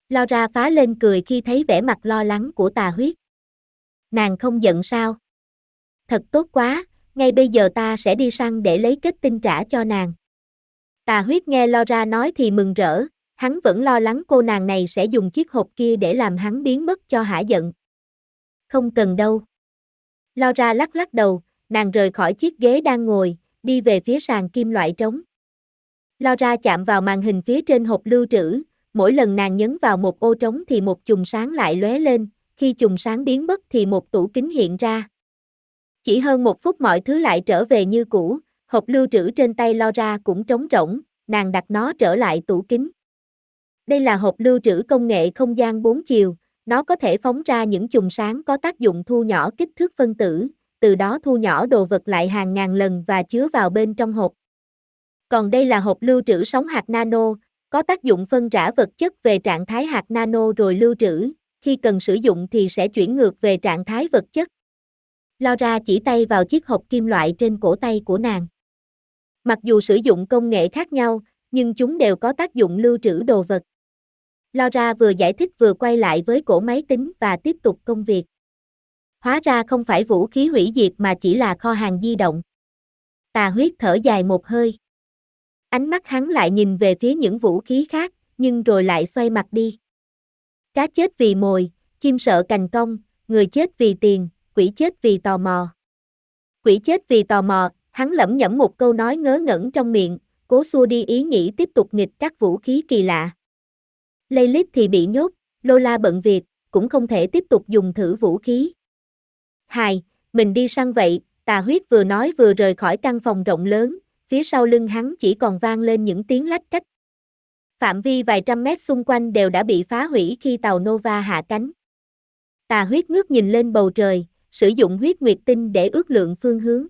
Laura phá lên cười khi thấy vẻ mặt lo lắng của tà huyết. Nàng không giận sao? Thật tốt quá, Ngay bây giờ ta sẽ đi săn để lấy kết tinh trả cho nàng. Tà huyết nghe Laura nói thì mừng rỡ, hắn vẫn lo lắng cô nàng này sẽ dùng chiếc hộp kia để làm hắn biến mất cho hả giận. Không cần đâu. Laura lắc lắc đầu, nàng rời khỏi chiếc ghế đang ngồi, đi về phía sàn kim loại trống. Laura chạm vào màn hình phía trên hộp lưu trữ, mỗi lần nàng nhấn vào một ô trống thì một chùm sáng lại lóe lên, khi chùm sáng biến mất thì một tủ kính hiện ra. Chỉ hơn một phút mọi thứ lại trở về như cũ, hộp lưu trữ trên tay Laura cũng trống rỗng, nàng đặt nó trở lại tủ kính. Đây là hộp lưu trữ công nghệ không gian 4 chiều, nó có thể phóng ra những chùm sáng có tác dụng thu nhỏ kích thước phân tử, từ đó thu nhỏ đồ vật lại hàng ngàn lần và chứa vào bên trong hộp. Còn đây là hộp lưu trữ sóng hạt nano, có tác dụng phân rã vật chất về trạng thái hạt nano rồi lưu trữ, khi cần sử dụng thì sẽ chuyển ngược về trạng thái vật chất. Laura chỉ tay vào chiếc hộp kim loại trên cổ tay của nàng. Mặc dù sử dụng công nghệ khác nhau, nhưng chúng đều có tác dụng lưu trữ đồ vật. Laura vừa giải thích vừa quay lại với cổ máy tính và tiếp tục công việc. Hóa ra không phải vũ khí hủy diệt mà chỉ là kho hàng di động. Tà huyết thở dài một hơi. Ánh mắt hắn lại nhìn về phía những vũ khí khác, nhưng rồi lại xoay mặt đi. Cá chết vì mồi, chim sợ cành công, người chết vì tiền, quỷ chết vì tò mò. Quỷ chết vì tò mò, hắn lẩm nhẩm một câu nói ngớ ngẩn trong miệng, cố xua đi ý nghĩ tiếp tục nghịch các vũ khí kỳ lạ. Lilith thì bị nhốt, Lola bận việc, cũng không thể tiếp tục dùng thử vũ khí. Hài, mình đi săn vậy, tà huyết vừa nói vừa rời khỏi căn phòng rộng lớn, phía sau lưng hắn chỉ còn vang lên những tiếng lách cách. Phạm vi vài trăm mét xung quanh đều đã bị phá hủy khi tàu Nova hạ cánh. Tà huyết ngước nhìn lên bầu trời, sử dụng huyết nguyệt tinh để ước lượng phương hướng.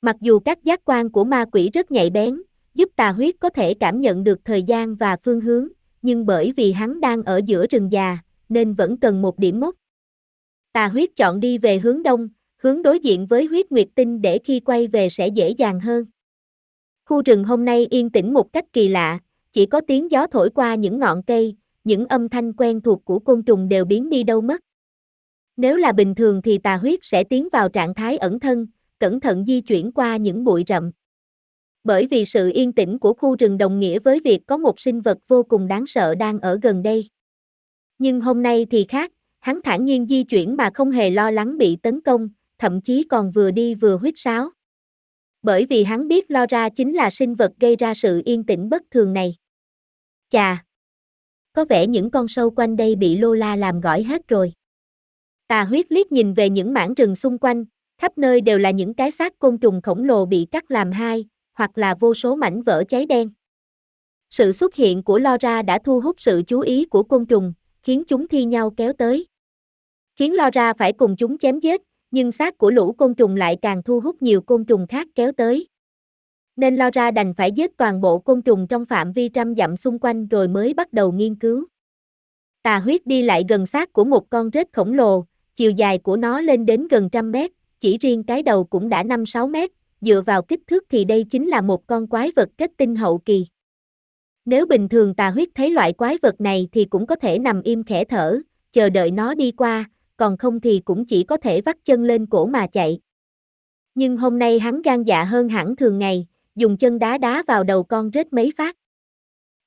Mặc dù các giác quan của ma quỷ rất nhạy bén, giúp tà huyết có thể cảm nhận được thời gian và phương hướng, nhưng bởi vì hắn đang ở giữa rừng già, nên vẫn cần một điểm mốc. Tà huyết chọn đi về hướng đông, hướng đối diện với huyết nguyệt tinh để khi quay về sẽ dễ dàng hơn. Khu rừng hôm nay yên tĩnh một cách kỳ lạ, chỉ có tiếng gió thổi qua những ngọn cây, những âm thanh quen thuộc của côn trùng đều biến đi đâu mất. Nếu là bình thường thì tà huyết sẽ tiến vào trạng thái ẩn thân, cẩn thận di chuyển qua những bụi rậm. Bởi vì sự yên tĩnh của khu rừng đồng nghĩa với việc có một sinh vật vô cùng đáng sợ đang ở gần đây. Nhưng hôm nay thì khác, hắn thản nhiên di chuyển mà không hề lo lắng bị tấn công, thậm chí còn vừa đi vừa huyết sáo. Bởi vì hắn biết Laura chính là sinh vật gây ra sự yên tĩnh bất thường này. Chà! Có vẻ những con sâu quanh đây bị Lola làm gỏi hết rồi. Tà huyết liếc nhìn về những mảng rừng xung quanh, khắp nơi đều là những cái xác côn trùng khổng lồ bị cắt làm hai, hoặc là vô số mảnh vỡ cháy đen. Sự xuất hiện của Laura đã thu hút sự chú ý của côn trùng, khiến chúng thi nhau kéo tới. Khiến Laura phải cùng chúng chém giết, nhưng xác của lũ côn trùng lại càng thu hút nhiều côn trùng khác kéo tới. Nên Laura đành phải giết toàn bộ côn trùng trong phạm vi trăm dặm xung quanh rồi mới bắt đầu nghiên cứu. Tà huyết đi lại gần xác của một con rết khổng lồ, chiều dài của nó lên đến gần trăm mét, chỉ riêng cái đầu cũng đã 5-6 mét, dựa vào kích thước thì đây chính là một con quái vật kết tinh hậu kỳ. Nếu bình thường tà huyết thấy loại quái vật này thì cũng có thể nằm im khẽ thở, chờ đợi nó đi qua, còn không thì cũng chỉ có thể vắt chân lên cổ mà chạy. Nhưng hôm nay hắn gan dạ hơn hẳn thường ngày, dùng chân đá đá vào đầu con rết mấy phát.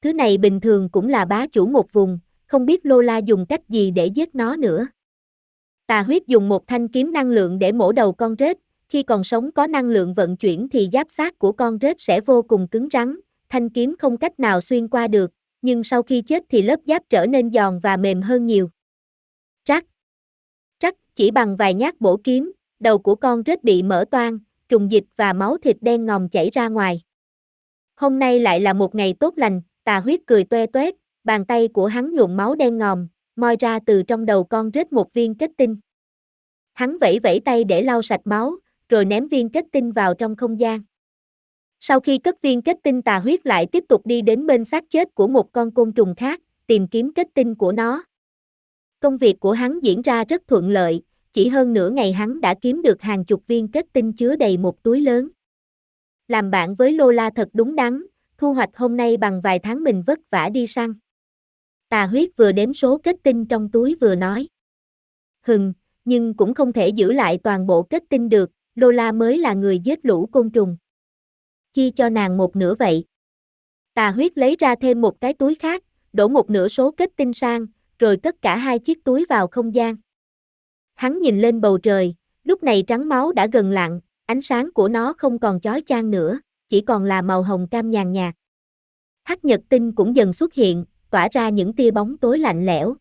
Thứ này bình thường cũng là bá chủ một vùng, không biết Lola dùng cách gì để giết nó nữa. Tà huyết dùng một thanh kiếm năng lượng để mổ đầu con rết, khi còn sống có năng lượng vận chuyển thì giáp xác của con rết sẽ vô cùng cứng rắn, thanh kiếm không cách nào xuyên qua được, nhưng sau khi chết thì lớp giáp trở nên giòn và mềm hơn nhiều. Trắc. Chỉ bằng vài nhát bổ kiếm, đầu của con rết bị mở toang, trùng dịch và máu thịt đen ngòm chảy ra ngoài. Hôm nay lại là một ngày tốt lành, tà huyết cười toe toét, bàn tay của hắn nhuộm máu đen ngòm, moi ra từ trong đầu con rết một viên kết tinh. Hắn vẫy vẫy tay để lau sạch máu, rồi ném viên kết tinh vào trong không gian. Sau khi cất viên kết tinh tà huyết lại tiếp tục đi đến bên xác chết của một con côn trùng khác, tìm kiếm kết tinh của nó. Công việc của hắn diễn ra rất thuận lợi, chỉ hơn nửa ngày hắn đã kiếm được hàng chục viên kết tinh chứa đầy một túi lớn. Làm bạn với Lola thật đúng đắn, thu hoạch hôm nay bằng vài tháng mình vất vả đi săn. Tà huyết vừa đếm số kết tinh trong túi vừa nói. Hừng, nhưng cũng không thể giữ lại toàn bộ kết tinh được, Lola mới là người giết lũ côn trùng. Chia cho nàng một nửa vậy. Tà huyết lấy ra thêm một cái túi khác, đổ một nửa số kết tinh sang, rồi cất cả hai chiếc túi vào không gian. Hắn nhìn lên bầu trời, lúc này trắng máu đã gần lặng, ánh sáng của nó không còn chói chang nữa, chỉ còn là màu hồng cam nhàn nhạt. Hắc nhật tinh cũng dần xuất hiện, tỏa ra những tia bóng tối lạnh lẽo.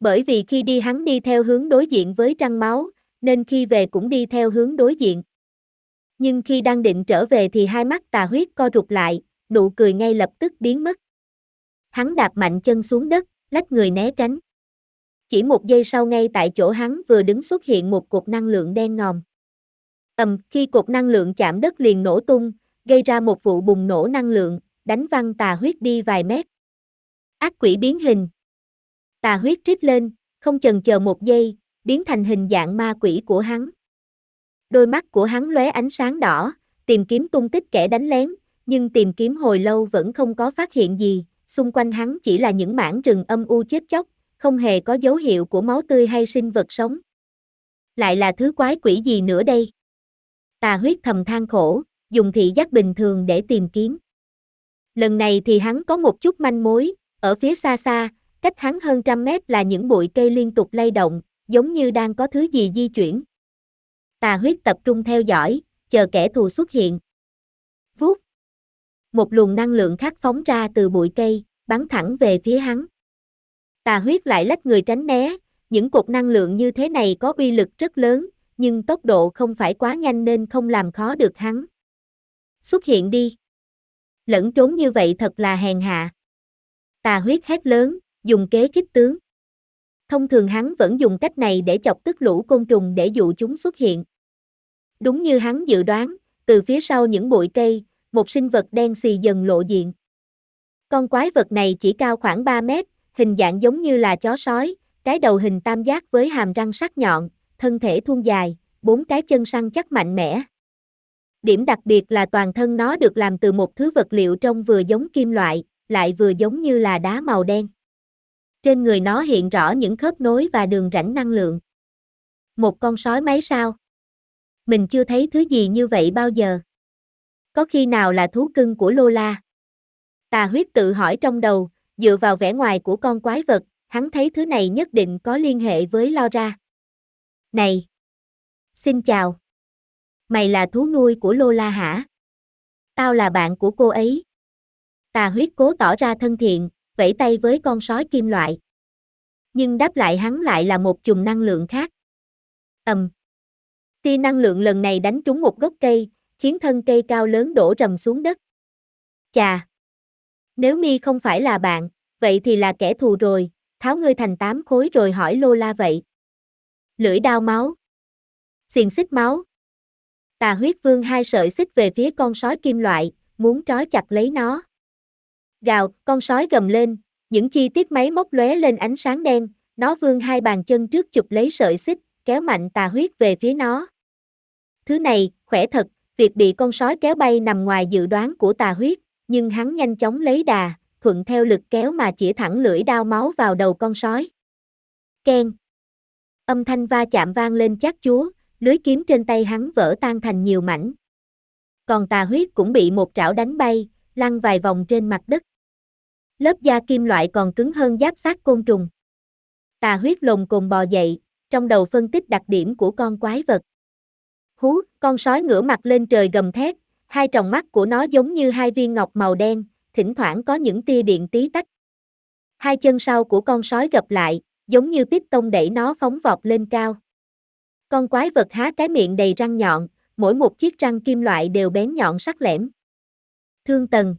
Bởi vì khi đi hắn đi theo hướng đối diện với trăng máu, nên khi về cũng đi theo hướng đối diện. Nhưng khi đang định trở về thì hai mắt tà huyết co rụt lại, nụ cười ngay lập tức biến mất. Hắn đạp mạnh chân xuống đất, lách người né tránh. Chỉ một giây sau ngay tại chỗ hắn vừa đứng xuất hiện một cột năng lượng đen ngòm. Ầm, khi cột năng lượng chạm đất liền nổ tung, gây ra một vụ bùng nổ năng lượng, đánh văng tà huyết đi vài mét. Ác quỷ biến hình. Tà huyết rít lên, không chần chờ một giây, biến thành hình dạng ma quỷ của hắn. Đôi mắt của hắn lóe ánh sáng đỏ, tìm kiếm tung tích kẻ đánh lén, nhưng tìm kiếm hồi lâu vẫn không có phát hiện gì, xung quanh hắn chỉ là những mảng rừng âm u chết chóc, không hề có dấu hiệu của máu tươi hay sinh vật sống. Lại là thứ quái quỷ gì nữa đây? Tà huyết thầm than khổ, dùng thị giác bình thường để tìm kiếm. Lần này thì hắn có một chút manh mối, ở phía xa xa, cách hắn hơn trăm mét là những bụi cây liên tục lay động, giống như đang có thứ gì di chuyển. Tà huyết tập trung theo dõi, chờ kẻ thù xuất hiện. Vút. Một luồng năng lượng khác phóng ra từ bụi cây, bắn thẳng về phía hắn. Tà huyết lại lách người tránh né, những cột năng lượng như thế này có uy lực rất lớn, nhưng tốc độ không phải quá nhanh nên không làm khó được hắn. Xuất hiện đi. Lẫn trốn như vậy thật là hèn hạ. Tà huyết hét lớn, dùng kế kích tướng. Thông thường hắn vẫn dùng cách này để chọc tức lũ côn trùng để dụ chúng xuất hiện. Đúng như hắn dự đoán, từ phía sau những bụi cây, một sinh vật đen xì dần lộ diện. Con quái vật này chỉ cao khoảng 3 mét, hình dạng giống như là chó sói, cái đầu hình tam giác với hàm răng sắc nhọn, thân thể thun dài, bốn cái chân săn chắc mạnh mẽ. Điểm đặc biệt là toàn thân nó được làm từ một thứ vật liệu trông vừa giống kim loại, lại vừa giống như là đá màu đen. Trên người nó hiện rõ những khớp nối và đường rãnh năng lượng. Một con sói máy sao? Mình chưa thấy thứ gì như vậy bao giờ. Có khi nào là thú cưng của Lola? Tà huyết tự hỏi trong đầu, dựa vào vẻ ngoài của con quái vật, hắn thấy thứ này nhất định có liên hệ với Laura. Này! Xin chào! Mày là thú nuôi của Lola hả? Tao là bạn của cô ấy. Tà huyết cố tỏ ra thân thiện, vẫy tay với con sói kim loại. Nhưng đáp lại hắn lại là một chùm năng lượng khác. ầm, Tia năng lượng lần này đánh trúng một gốc cây, khiến thân cây cao lớn đổ rầm xuống đất. Chà! Nếu mi không phải là bạn, vậy thì là kẻ thù rồi, tháo ngươi thành tám khối rồi hỏi Lola vậy. Lưỡi đao máu. Xiền xích máu. Tà huyết vương hai sợi xích về phía con sói kim loại, muốn trói chặt lấy nó. Gào, con sói gầm lên, những chi tiết máy móc lóe lên ánh sáng đen, nó vương hai bàn chân trước chụp lấy sợi xích, kéo mạnh tà huyết về phía nó. Thứ này, khỏe thật, việc bị con sói kéo bay nằm ngoài dự đoán của tà huyết, nhưng hắn nhanh chóng lấy đà, thuận theo lực kéo mà chỉ thẳng lưỡi đao máu vào đầu con sói. Ken. Âm thanh va chạm vang lên chát chúa, lưới kiếm trên tay hắn vỡ tan thành nhiều mảnh. Còn tà huyết cũng bị một trảo đánh bay, lăn vài vòng trên mặt đất. Lớp da kim loại còn cứng hơn giáp xác côn trùng. Tà huyết lồng cồn bò dậy, trong đầu phân tích đặc điểm của con quái vật. Hú, con sói ngửa mặt lên trời gầm thét, hai tròng mắt của nó giống như hai viên ngọc màu đen, thỉnh thoảng có những tia điện tí tách. Hai chân sau của con sói gập lại, giống như tông đẩy nó phóng vọt lên cao. Con quái vật há cái miệng đầy răng nhọn, mỗi một chiếc răng kim loại đều bén nhọn sắc lẻm. Thương tần.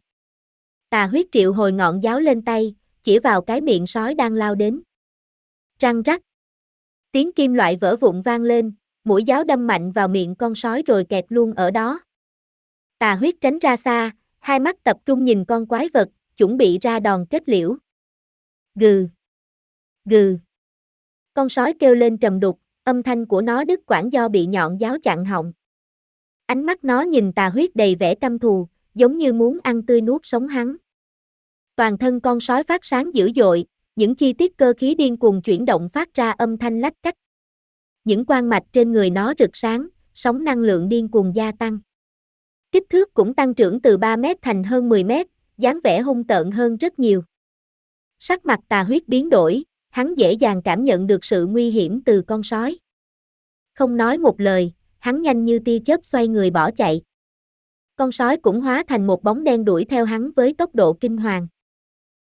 Tà huyết triệu hồi ngọn giáo lên tay, chỉ vào cái miệng sói đang lao đến. Răng rắc. Tiếng kim loại vỡ vụn vang lên, mũi giáo đâm mạnh vào miệng con sói rồi kẹt luôn ở đó. Tà huyết tránh ra xa, hai mắt tập trung nhìn con quái vật, chuẩn bị ra đòn kết liễu. Gừ. Gừ. Con sói kêu lên trầm đục, âm thanh của nó đứt quãng do bị nhọn giáo chặn họng. Ánh mắt nó nhìn tà huyết đầy vẻ căm thù, giống như muốn ăn tươi nuốt sống hắn. Toàn thân con sói phát sáng dữ dội, những chi tiết cơ khí điên cuồng chuyển động phát ra âm thanh lách cách. Những quan mạch trên người nó rực sáng, sóng năng lượng điên cuồng gia tăng. Kích thước cũng tăng trưởng từ 3 mét thành hơn 10 mét, dáng vẻ hung tợn hơn rất nhiều. Sắc mặt tà huyết biến đổi, hắn dễ dàng cảm nhận được sự nguy hiểm từ con sói. Không nói một lời, hắn nhanh như tia chớp xoay người bỏ chạy. Con sói cũng hóa thành một bóng đen đuổi theo hắn với tốc độ kinh hoàng.